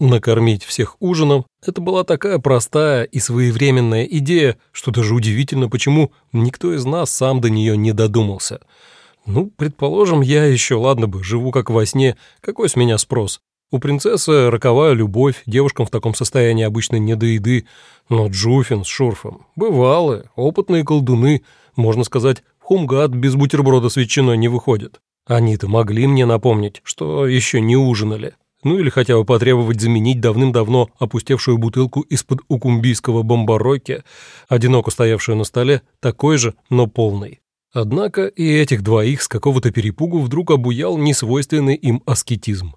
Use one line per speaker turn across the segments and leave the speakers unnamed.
Накормить всех ужином – это была такая простая и своевременная идея, что даже удивительно, почему никто из нас сам до нее не додумался. Ну, предположим, я еще, ладно бы, живу как во сне, какой с меня спрос? У принцессы роковая любовь, девушкам в таком состоянии обычно не до еды, но Джуфин с Шурфом – бывалые, опытные колдуны, можно сказать, хумгад без бутерброда с ветчиной не выходит. Они-то могли мне напомнить, что еще не ужинали. Ну или хотя бы потребовать заменить давным-давно опустевшую бутылку из-под укумбийского бомбарокки, одиноко стоявшую на столе, такой же, но полный. Однако и этих двоих с какого-то перепугу вдруг обуял несвойственный им аскетизм.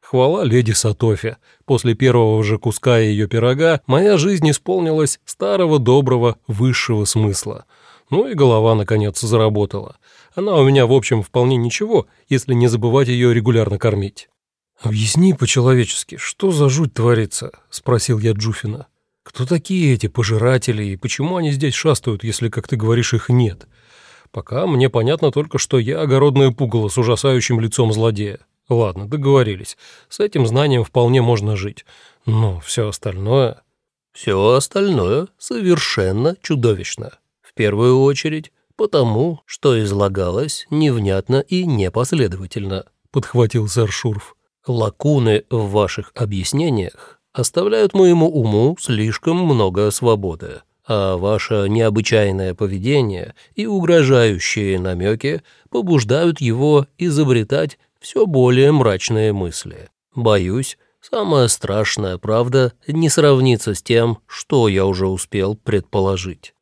Хвала леди Сатофе. После первого же куска ее пирога моя жизнь исполнилась старого доброго высшего смысла. Ну и голова, наконец, заработала. Она у меня, в общем, вполне ничего, если не забывать ее регулярно кормить. «Объясни по-человечески, что за жуть творится?» — спросил я Джуфина. «Кто такие эти пожиратели и почему они здесь шастают, если, как ты говоришь, их нет? Пока мне понятно только, что я огородное пугало с ужасающим лицом злодея. Ладно, договорились. С этим знанием вполне можно жить. Но все остальное...»
«Все остальное совершенно чудовищно. В первую очередь потому, что излагалось невнятно и непоследовательно», — подхватил сэр Шурф. Лакуны в ваших объяснениях оставляют моему уму слишком много свободы, а ваше необычайное поведение и угрожающие намеки побуждают его изобретать все более мрачные мысли. Боюсь, самая страшная правда не сравнится с тем, что я уже успел предположить.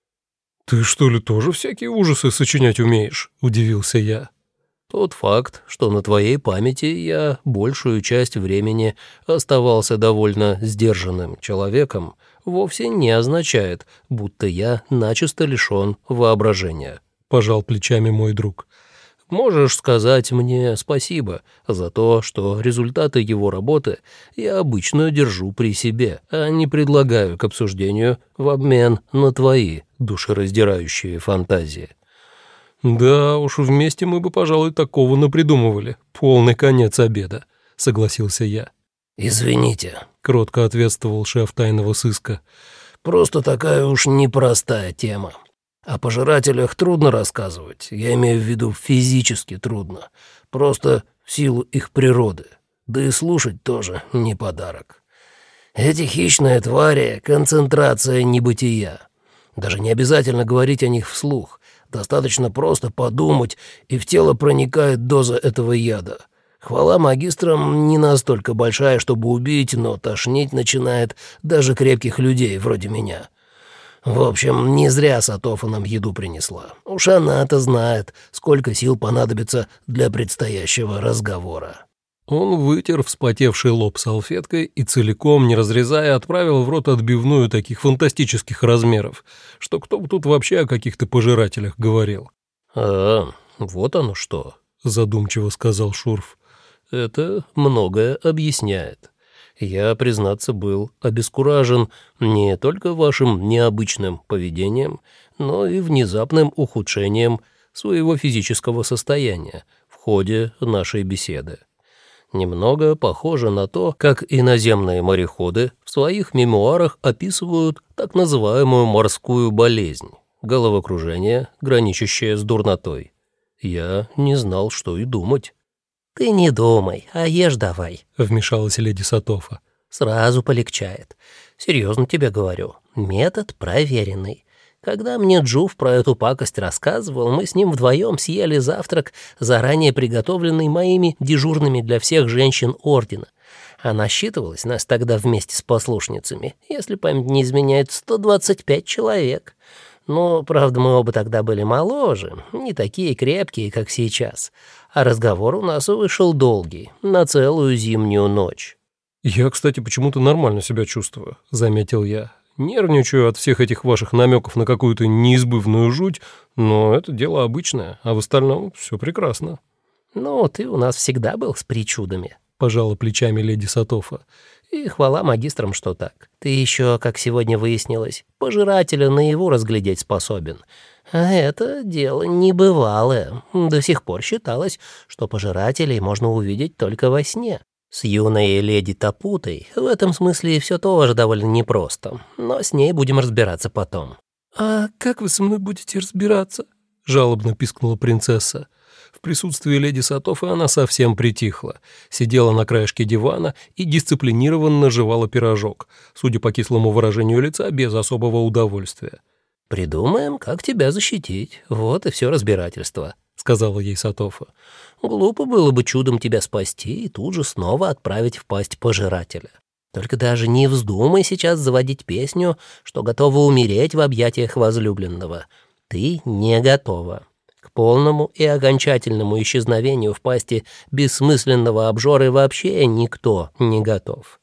«Ты что ли тоже всякие ужасы сочинять умеешь?» – удивился я.
Тот факт, что на твоей памяти я большую часть времени оставался довольно сдержанным человеком, вовсе не означает, будто я начисто лишён воображения», — пожал плечами мой друг. «Можешь сказать мне спасибо за то, что результаты его работы я обычно держу при себе, а не предлагаю к обсуждению в обмен на твои душераздирающие фантазии».
«Да уж, вместе мы бы, пожалуй, такого напридумывали. Полный конец обеда», — согласился я.
«Извините», —
кротко ответствовал шеф тайного сыска.
«Просто такая уж непростая тема. О пожирателях трудно рассказывать, я имею в виду физически трудно, просто в силу их природы, да и слушать тоже не подарок. Эти хищные твари — концентрация небытия. Даже не обязательно говорить о них вслух, Достаточно просто подумать, и в тело проникает доза этого яда. Хвала магистрам не настолько большая, чтобы убить, но тошнить начинает даже крепких людей вроде меня. В общем, не зря Сатофа нам еду принесла. Уж она-то знает, сколько сил понадобится для предстоящего разговора.
Он вытер вспотевший лоб салфеткой и целиком, не разрезая, отправил в рот отбивную таких фантастических размеров, что кто бы тут вообще о каких-то пожирателях говорил.
«А, вот оно что», — задумчиво сказал Шурф. «Это многое объясняет. Я, признаться, был обескуражен не только вашим необычным поведением, но и внезапным ухудшением своего физического состояния в ходе нашей беседы немного похоже на то, как иноземные мореходы в своих мемуарах описывают так называемую морскую болезнь – головокружение, граничащее с дурнотой. Я не знал, что и думать.
«Ты не думай, а ешь давай», —
вмешалась леди Сатофа.
«Сразу полегчает. Серьезно тебе говорю, метод проверенный. Когда мне Джуф про эту пакость рассказывал, мы с ним вдвоем съели завтрак, заранее приготовленный моими дежурными для всех женщин Ордена. А насчитывалось нас тогда вместе с послушницами, если память не изменяет, 125 человек. Но, правда, мы оба тогда были моложе, не такие крепкие, как сейчас. А разговор у нас вышел долгий, на целую зимнюю ночь.
«Я, кстати, почему-то нормально себя чувствую», — заметил я. Нервничаю от всех этих ваших намеков на какую-то неизбывную жуть, но это дело обычное, а в остальном все прекрасно».
«Ну, ты у нас всегда был с причудами», —
пожала плечами леди Сатофа.
«И хвала магистрам, что так. Ты еще, как сегодня выяснилось, пожирателя на его разглядеть способен. А это дело небывалое. До сих пор считалось, что пожирателей можно увидеть только во сне. С юной леди Тапутой в этом смысле все тоже довольно непросто, но с ней будем разбираться потом.
«А как вы со мной будете разбираться?» — жалобно пискнула принцесса. В присутствии леди Сатофы она совсем притихла, сидела на краешке дивана и дисциплинированно жевала пирожок, судя по кислому выражению лица, без особого удовольствия.
«Придумаем, как тебя защитить. Вот и все разбирательство», — сказала ей Сатофа. «Глупо было бы чудом тебя спасти и тут же снова отправить в пасть пожирателя. Только даже не вздумай сейчас заводить песню, что готова умереть в объятиях возлюбленного. Ты не готова. К полному и окончательному исчезновению в пасти бессмысленного обжоры вообще никто не готов».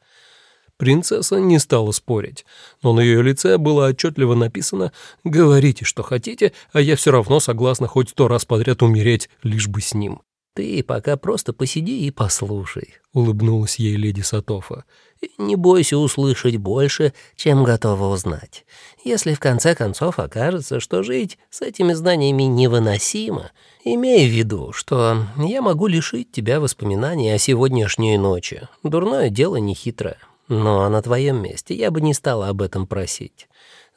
Принцесса не стала спорить, но на ее лице было отчетливо написано «Говорите, что хотите, а я все равно согласна хоть сто раз подряд умереть, лишь бы с ним».
«Ты пока просто посиди и послушай», —
улыбнулась ей леди Сатофа.
«И не бойся услышать больше, чем готова узнать. Если в конце концов окажется, что жить с этими знаниями невыносимо, имей в виду, что я могу лишить тебя воспоминаний о сегодняшней ночи. Дурное дело нехитрое. Но на твоем месте я бы не стала об этом просить.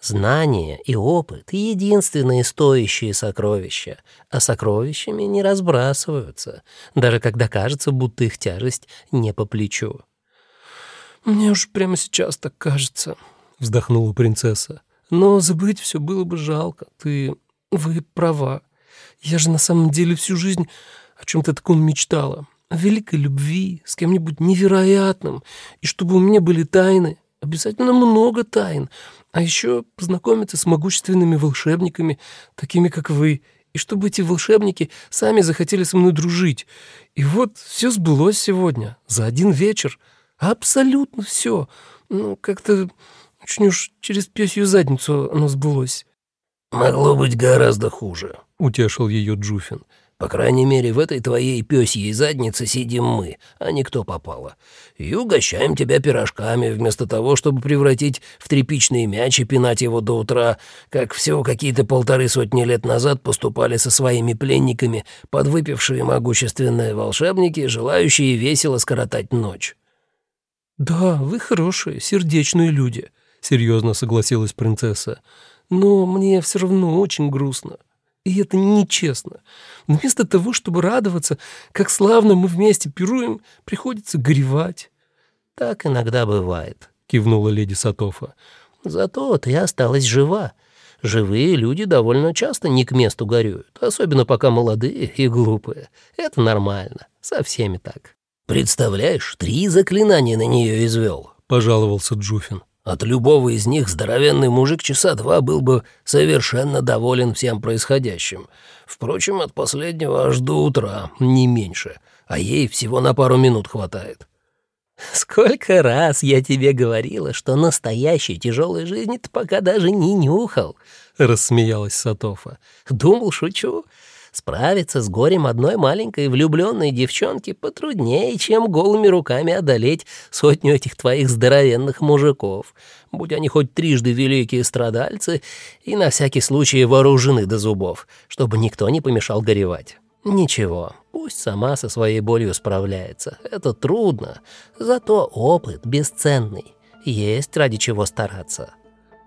Знания и опыт — единственные стоящие сокровища, а сокровищами не разбрасываются, даже когда кажется, будто их тяжесть не по плечу.
«Мне уж прямо сейчас так кажется», — вздохнула принцесса. «Но забыть все было бы жалко. Ты... вы права. Я же на самом деле всю жизнь о чем-то таком мечтала великой любви, с кем-нибудь невероятным, и чтобы у меня были тайны, обязательно много тайн, а еще познакомиться с могущественными волшебниками, такими как вы, и чтобы эти волшебники сами захотели со мной дружить. И вот все сбылось сегодня, за один вечер. Абсолютно все. Ну, как-то очень уж через пёсью задницу оно сбылось.
«Могло быть гораздо хуже», —
утешил ее Джуфин.
По крайней мере, в этой твоей пёсьей заднице сидим мы, а не кто попало. И угощаем тебя пирожками, вместо того, чтобы превратить в тряпичный мяч и пинать его до утра, как всего какие-то полторы сотни лет назад поступали со своими пленниками подвыпившие могущественные волшебники, желающие весело скоротать ночь».
«Да, вы хорошие, сердечные люди», — серьезно согласилась принцесса. «Но мне все равно очень грустно». И это нечестно. Вместо того, чтобы радоваться, как славно мы вместе пируем, приходится горевать.
«Так иногда бывает», —
кивнула леди Сатофа.
«Зато ты осталась жива. Живые люди довольно часто не к месту горюют, особенно пока молодые и глупые. Это нормально, со всеми так».
«Представляешь, три заклинания на нее извел», —
пожаловался Джуфин.
От любого из них здоровенный мужик часа два был бы совершенно доволен всем происходящим. Впрочем, от последнего аж до утра, не меньше, а ей всего на пару минут хватает.
«Сколько раз я тебе говорила, что настоящей тяжелой жизни ты пока даже не нюхал», — рассмеялась Сатофа. «Думал, шучу. Справиться с горем одной маленькой влюбленной девчонки потруднее, чем голыми руками одолеть сотню этих твоих здоровенных мужиков, будь они хоть трижды великие страдальцы и на всякий случай вооружены до зубов, чтобы никто не помешал горевать. Ничего, пусть сама со своей болью справляется. Это трудно, зато опыт бесценный. Есть ради чего стараться.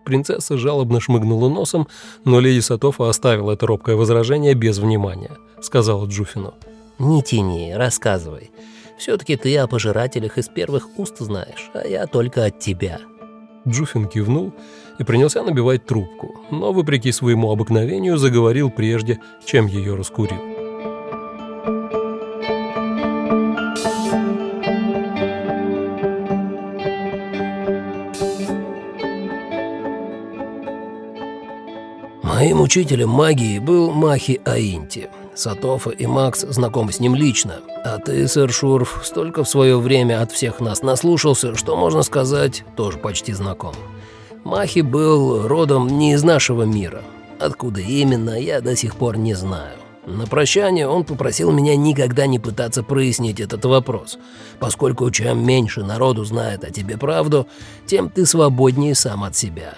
Принцесса жалобно шмыгнула носом, но леди Сатофа оставила это робкое возражение без внимания, сказала Джуфину.
«Не тяни, рассказывай. Все-таки ты о пожирателях из первых уст знаешь, а я только от тебя».
Джуфин кивнул и принялся набивать трубку, но, вопреки своему обыкновению, заговорил прежде, чем ее раскурил.
Моим учителем магии был Махи Аинти. Сатофа и Макс знакомы с ним лично. А ты, сэр Шурф, столько в свое время от всех нас наслушался, что, можно сказать, тоже почти знаком. Махи был родом не из нашего мира. Откуда именно, я до сих пор не знаю. На прощание он попросил меня никогда не пытаться прояснить этот вопрос, поскольку чем меньше народу знает о тебе правду, тем ты свободнее сам от себя.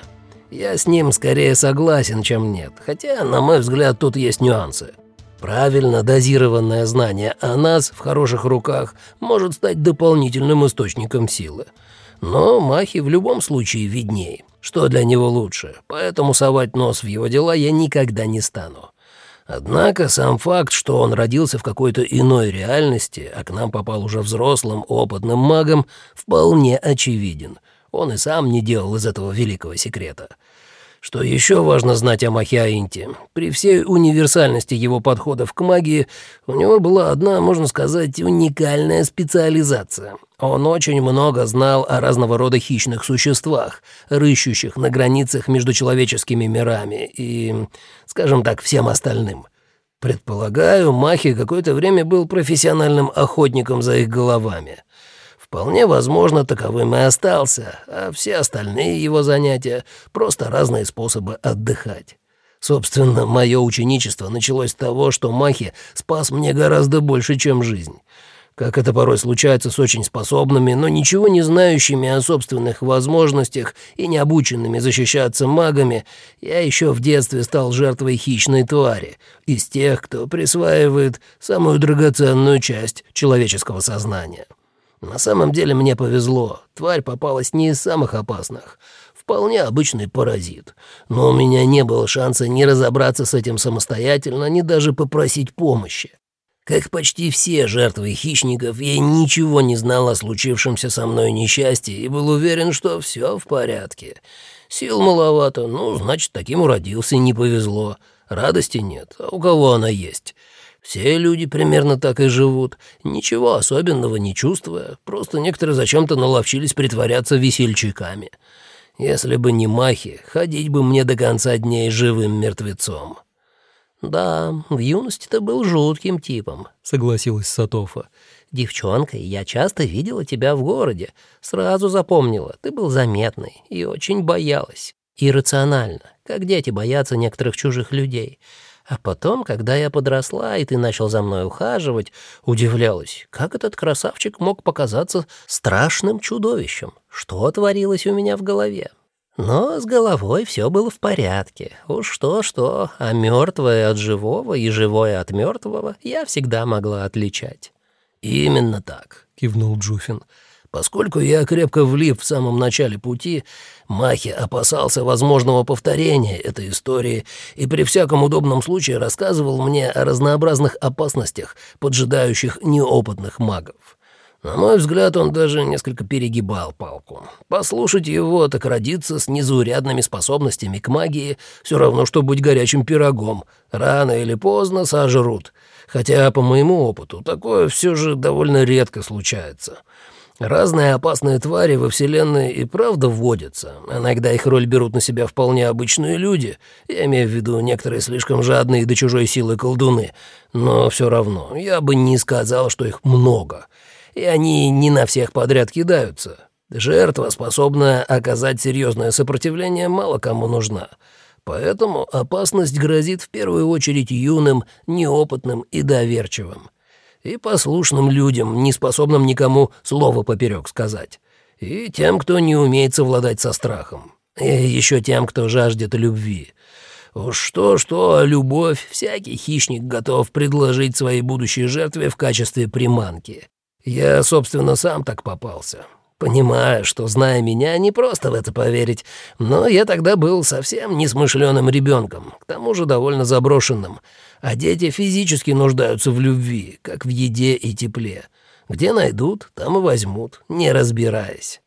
Я с ним скорее согласен, чем нет, хотя, на мой взгляд, тут есть нюансы. Правильно дозированное знание о нас в хороших руках может стать дополнительным источником силы. Но Махи в любом случае виднее, что для него лучше, поэтому совать нос в его дела я никогда не стану. Однако сам факт, что он родился в какой-то иной реальности, а к нам попал уже взрослым, опытным магом, вполне очевиден. Он и сам не делал из этого великого секрета. Что еще важно знать о Махиаинте? При всей универсальности его подходов к магии, у него была одна, можно сказать, уникальная специализация. Он очень много знал о разного рода хищных существах, рыщущих на границах между человеческими мирами и, скажем так, всем остальным. Предполагаю, Махи какое-то время был профессиональным охотником за их головами. Вполне возможно, таковым и остался, а все остальные его занятия — просто разные способы отдыхать. Собственно, мое ученичество началось с того, что Махи спас мне гораздо больше, чем жизнь. Как это порой случается с очень способными, но ничего не знающими о собственных возможностях и не обученными защищаться магами, я еще в детстве стал жертвой хищной твари, из тех, кто присваивает самую драгоценную часть человеческого сознания. На самом деле мне повезло. Тварь попалась не из самых опасных. Вполне обычный паразит. Но у меня не было шанса ни разобраться с этим самостоятельно, ни даже попросить помощи. Как почти все жертвы хищников, я ничего не знал о случившемся со мной несчастье и был уверен, что все в порядке. Сил маловато, ну, значит, таким уродился, не повезло. Радости нет, а у кого она есть? Все люди примерно так и живут, ничего особенного не чувствуя, просто некоторые зачем-то наловчились притворяться весельчаками. Если бы не махи, ходить бы мне до конца дней живым мертвецом».
«Да, в юности ты был жутким типом», — согласилась Сатофа. «Девчонкой я часто видела тебя в городе. Сразу запомнила, ты был заметный и очень боялась. Иррационально, как дети боятся некоторых чужих людей. А потом, когда я подросла, и ты начал за мной ухаживать, удивлялась, как этот красавчик мог показаться страшным чудовищем. Что творилось у меня в голове? Но с головой все было в порядке. Уж что-что, а мертвое от живого и живое от мертвого я всегда могла отличать.
«Именно так», — кивнул Джуфин. Поскольку я крепко влип в самом начале пути, Махи опасался возможного повторения этой истории и при всяком удобном случае рассказывал мне о разнообразных опасностях, поджидающих неопытных магов. На мой взгляд, он даже несколько перегибал палку. Послушать его, так родиться с незаурядными способностями к магии все равно, что быть горячим пирогом. Рано или поздно сожрут. Хотя, по моему опыту, такое все же довольно редко случается. Разные опасные твари во Вселенной и правда вводятся. Иногда их роль берут на себя вполне обычные люди. Я имею в виду некоторые слишком жадные до чужой силы колдуны. Но все равно, я бы не сказал, что их много. И они не на всех подряд кидаются. Жертва, способная оказать серьезное сопротивление, мало кому нужна. Поэтому опасность грозит в первую очередь юным, неопытным и доверчивым и послушным людям, не способным никому слова поперек сказать, и тем, кто не умеет совладать со страхом, и еще тем, кто жаждет любви. Что-что, любовь всякий хищник готов предложить своей будущей жертве в качестве приманки. Я, собственно, сам так попался. Понимаю, что, зная меня, не просто в это поверить, но я тогда был совсем несмышленым ребенком, к тому же довольно заброшенным, а дети физически нуждаются в любви, как в еде и тепле. Где найдут, там и возьмут, не разбираясь.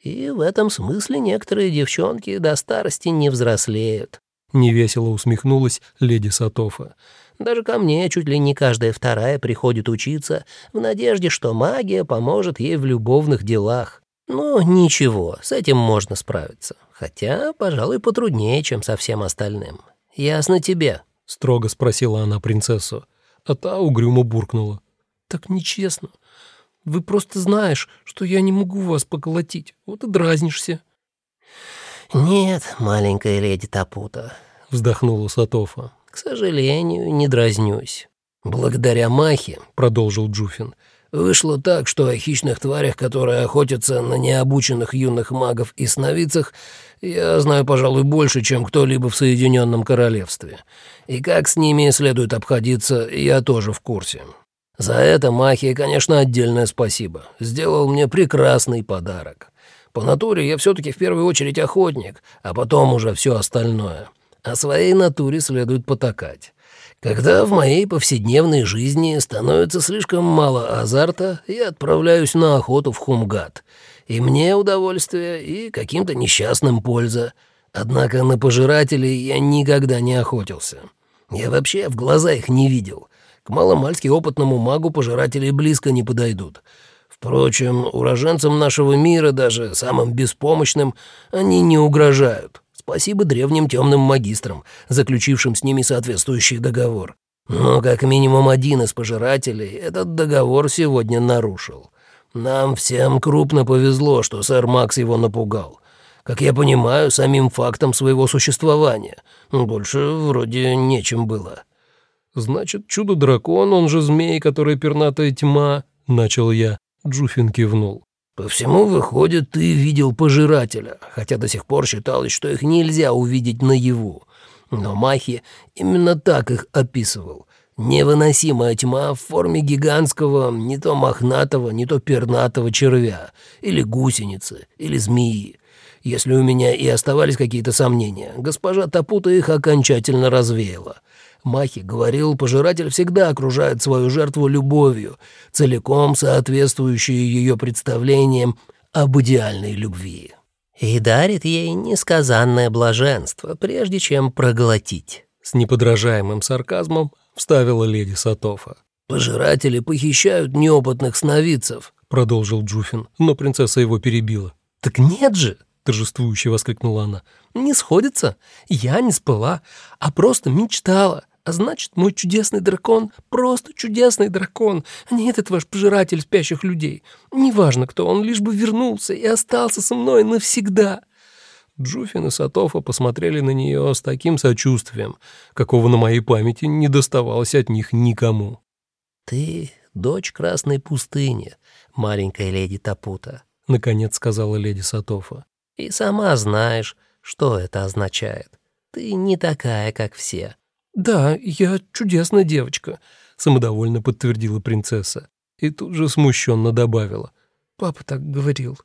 И в этом смысле некоторые девчонки до старости не взрослеют.
Невесело усмехнулась леди Сатофа.
Даже ко мне чуть ли не каждая вторая приходит учиться в надежде, что магия поможет ей в любовных делах. Но ничего, с этим можно справиться. Хотя, пожалуй, потруднее, чем со всем остальным. Ясно тебе?»
— строго спросила она принцессу, а та угрюмо буркнула. «Так нечестно. Вы просто знаешь, что я не могу вас поколотить, вот и дразнишься».
«Нет, маленькая леди Тапута», — вздохнула Сатофа. К сожалению, не дразнюсь.
«Благодаря Махе», — продолжил Джуфин, Вышло так, что о хищных тварях, которые охотятся на необученных юных магов и сновидцах, я знаю, пожалуй, больше, чем кто-либо в Соединенном Королевстве. И как с ними следует обходиться, я тоже в курсе. За это Махе, конечно, отдельное спасибо. Сделал мне прекрасный подарок. По натуре я все-таки в первую очередь охотник, а потом уже все остальное. О своей натуре следует потакать. Когда в моей повседневной жизни становится слишком мало азарта, я отправляюсь на охоту в Хумгат. И мне удовольствие, и каким-то несчастным польза. Однако на пожирателей я никогда не охотился. Я вообще в глаза их не видел. К маломальски опытному магу пожиратели близко не подойдут. Впрочем, уроженцам нашего мира, даже самым беспомощным, они не угрожают. Спасибо древним темным магистрам, заключившим с ними соответствующий договор. Но как минимум один из пожирателей этот договор сегодня нарушил. Нам всем крупно повезло, что сэр Макс его напугал. Как я понимаю, самим фактом своего существования. Больше вроде нечем было.
«Значит, чудо-дракон, он же змей, который пернатая тьма», — начал я. Джуфин кивнул.
По всему выходит, ты видел пожирателя, хотя до сих пор считалось, что их нельзя увидеть наяву. Но Махи именно так их описывал. Невыносимая тьма в форме гигантского, не то мохнатого, не то пернатого червя, или гусеницы, или змеи. Если у меня и оставались какие-то сомнения, госпожа Тапута их окончательно развеяла — Махи говорил, пожиратель всегда окружает свою жертву любовью, целиком соответствующей ее представлениям об идеальной любви.
И дарит ей несказанное блаженство, прежде чем проглотить.
С неподражаемым сарказмом вставила леди Сатофа.
«Пожиратели похищают неопытных сновидцев», —
продолжил Джуфин, но принцесса его перебила.
«Так нет же!»
— торжествующе воскликнула она.
«Не сходится. Я не спала, а просто мечтала. А значит, мой чудесный дракон — просто чудесный дракон, а не этот ваш пожиратель спящих людей. Неважно, кто он, лишь бы вернулся и остался со мной навсегда».
Джуфин и Сатофа посмотрели на нее с таким сочувствием, какого на моей памяти не доставалось от них никому.
«Ты дочь Красной пустыни, маленькая леди Тапута», — наконец сказала леди Сатофа. «И сама знаешь, что это означает. Ты не такая, как все.
«Да, я чудесная девочка», — самодовольно подтвердила принцесса. И тут же смущенно добавила. «Папа так говорил».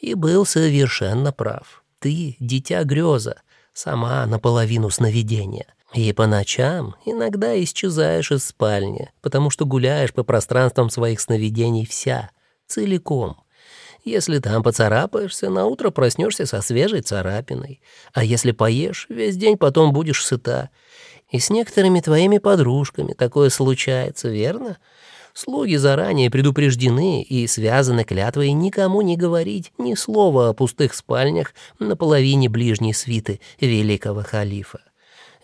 И был совершенно прав. Ты — дитя греза, сама наполовину сновидения. И по ночам иногда исчезаешь из спальни, потому что гуляешь по пространствам своих сновидений вся, целиком. Если там поцарапаешься, на утро проснешься со свежей царапиной. А если поешь, весь день потом будешь сыта. И с некоторыми твоими подружками такое случается, верно? Слуги заранее предупреждены и связаны клятвой никому не говорить ни слова о пустых спальнях на половине ближней свиты великого халифа.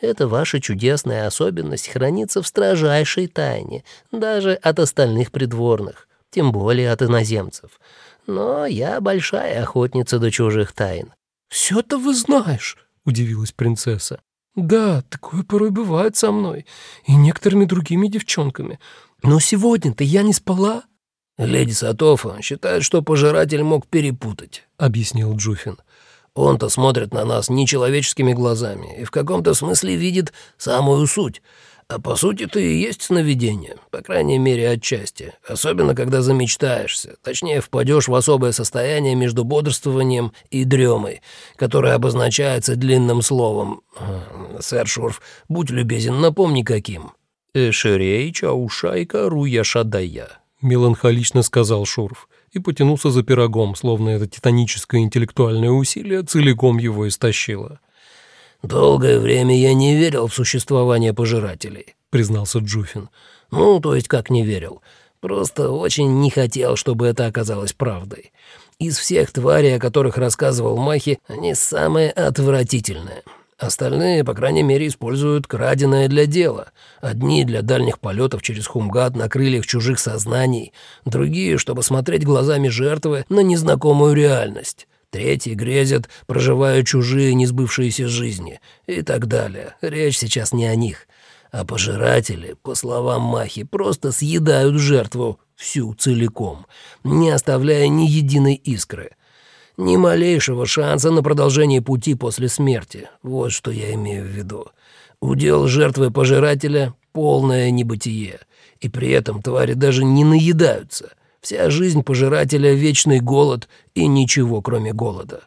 Эта ваша чудесная особенность хранится в строжайшей тайне, даже от остальных придворных, тем более от иноземцев. Но я большая охотница до чужих тайн».
«Все-то вы знаешь», — удивилась принцесса. «Да, такое порой бывает со мной и некоторыми другими девчонками. Но сегодня-то я не спала».
«Леди Сатофа считает, что пожиратель мог перепутать», — объяснил Джуфин. «Он-то смотрит на нас нечеловеческими глазами и в каком-то смысле видит самую суть. А по сути это и есть сновидение, по крайней мере отчасти, особенно когда замечтаешься, точнее впадешь в особое состояние между бодрствованием и дремой, которое обозначается длинным словом. Сэр Шурф, будь любезен, напомни каким.
«Эшерей чаушайка руя шадая», — меланхолично сказал Шурф и потянулся за пирогом, словно это титаническое интеллектуальное усилие целиком его истощило.
«Долгое время я не верил в существование пожирателей», — признался Джуфин. «Ну, то есть как не верил. Просто очень не хотел, чтобы это оказалось правдой. Из всех тварей, о которых рассказывал Махи, они самые отвратительные. Остальные, по крайней мере, используют краденое для дела. Одни для дальних полетов через Хумгат на крыльях чужих сознаний, другие, чтобы смотреть глазами жертвы на незнакомую реальность. Третьи грезят, проживая чужие несбывшиеся жизни и так далее. Речь сейчас не о них. А пожиратели, по словам Махи, просто съедают жертву всю целиком, не оставляя ни единой искры. Ни малейшего шанса на продолжение пути после смерти. Вот что я имею в виду. Удел жертвы пожирателя — полное небытие. И при этом твари даже не наедаются. Вся жизнь пожирателя — вечный голод и ничего, кроме голода.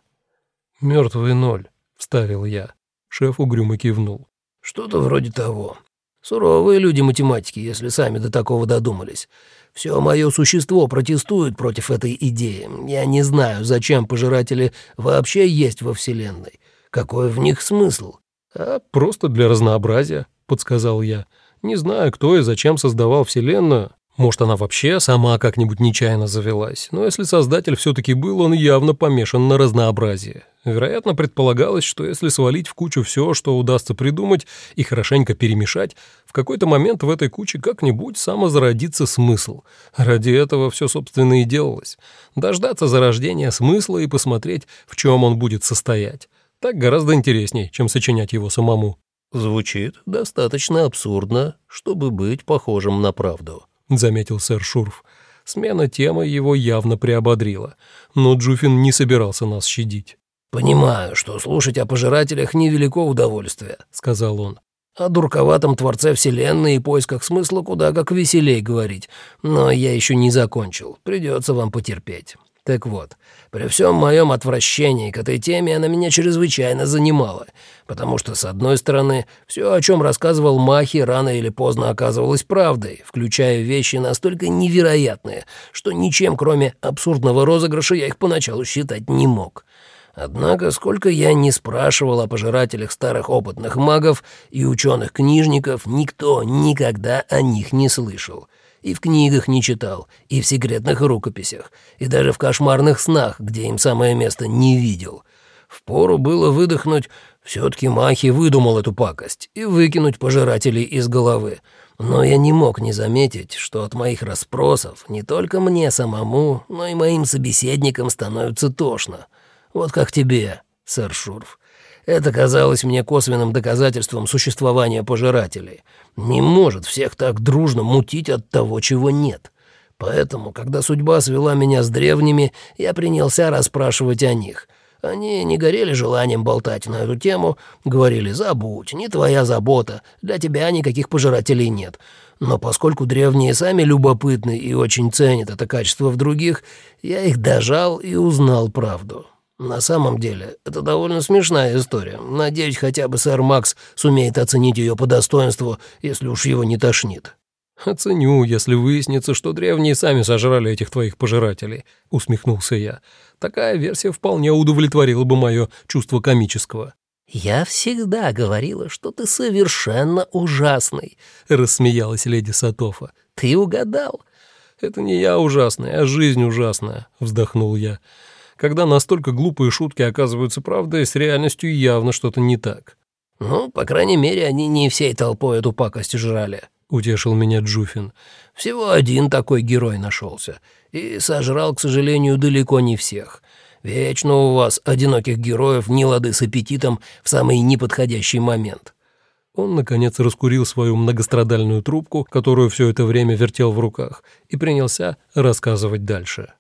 «Мертвый ноль», — вставил я. Шеф угрюмо кивнул.
«Что-то вроде того. Суровые люди математики, если сами до такого додумались. Все мое существо протестует против этой идеи. Я не знаю, зачем пожиратели вообще есть во Вселенной. Какой в них смысл?
«А просто для разнообразия», — подсказал я. «Не знаю, кто и зачем создавал Вселенную. Может, она вообще сама как-нибудь нечаянно завелась. Но если создатель все-таки был, он явно помешан на разнообразии. Вероятно, предполагалось, что если свалить в кучу все, что удастся придумать, и хорошенько перемешать, в какой-то момент в этой куче как-нибудь самозародится смысл. Ради этого все, собственно, и делалось. Дождаться зарождения смысла и посмотреть, в чем он будет состоять. Так гораздо интереснее, чем сочинять его самому.
Звучит достаточно абсурдно, чтобы быть похожим на правду,
заметил сэр Шурф. Смена темы его явно приободрила, но Джуфин не собирался нас щадить.
«Понимаю, что слушать о пожирателях невелико удовольствие», — сказал он. «О дурковатом творце Вселенной и поисках смысла куда как веселей говорить. Но я еще не закончил, придется вам потерпеть. Так вот, при всем моем отвращении к этой теме она меня чрезвычайно занимала, потому что, с одной стороны, все, о чем рассказывал Махи, рано или поздно оказывалось правдой, включая вещи настолько невероятные, что ничем, кроме абсурдного розыгрыша, я их поначалу считать не мог. Однако, сколько я не спрашивал о пожирателях старых опытных магов и ученых-книжников, никто никогда о них не слышал — и в книгах не читал, и в секретных рукописях, и даже в кошмарных снах, где им самое место не видел. Впору было выдохнуть, все-таки Махи выдумал эту пакость, и выкинуть пожирателей из головы. Но я не мог не заметить, что от моих расспросов не только мне самому, но и моим собеседникам становится тошно. Вот как тебе, сэр Шурф. Это казалось мне косвенным доказательством существования пожирателей. Не может всех так дружно мутить от того, чего нет. Поэтому, когда судьба свела меня с древними, я принялся расспрашивать о них. Они не горели желанием болтать на эту тему, говорили «забудь, не твоя забота, для тебя никаких пожирателей нет». Но поскольку древние сами любопытны и очень ценят это качество в других, я их дожал и узнал правду. На самом деле, это довольно смешная история. Надеюсь, хотя бы сэр Макс сумеет оценить ее по достоинству, если уж его не тошнит».
«Оценю, если выяснится, что древние сами сожрали этих твоих пожирателей», — усмехнулся я. «Такая версия вполне удовлетворила бы мое чувство комического».
«Я всегда говорила, что ты совершенно ужасный», — рассмеялась леди Сатофа. «Ты угадал».
«Это не я ужасный, а жизнь ужасная», — вздохнул я когда настолько глупые шутки оказываются правдой, с реальностью явно что-то не так.
«Ну, по крайней мере, они не всей толпой эту пакость жрали», — утешил меня Джуфин. «Всего один такой герой нашелся. И сожрал, к сожалению, далеко не всех. Вечно у вас, одиноких героев, не лады с аппетитом в самый неподходящий момент».
Он, наконец, раскурил свою многострадальную трубку, которую все это время вертел в руках, и принялся рассказывать дальше.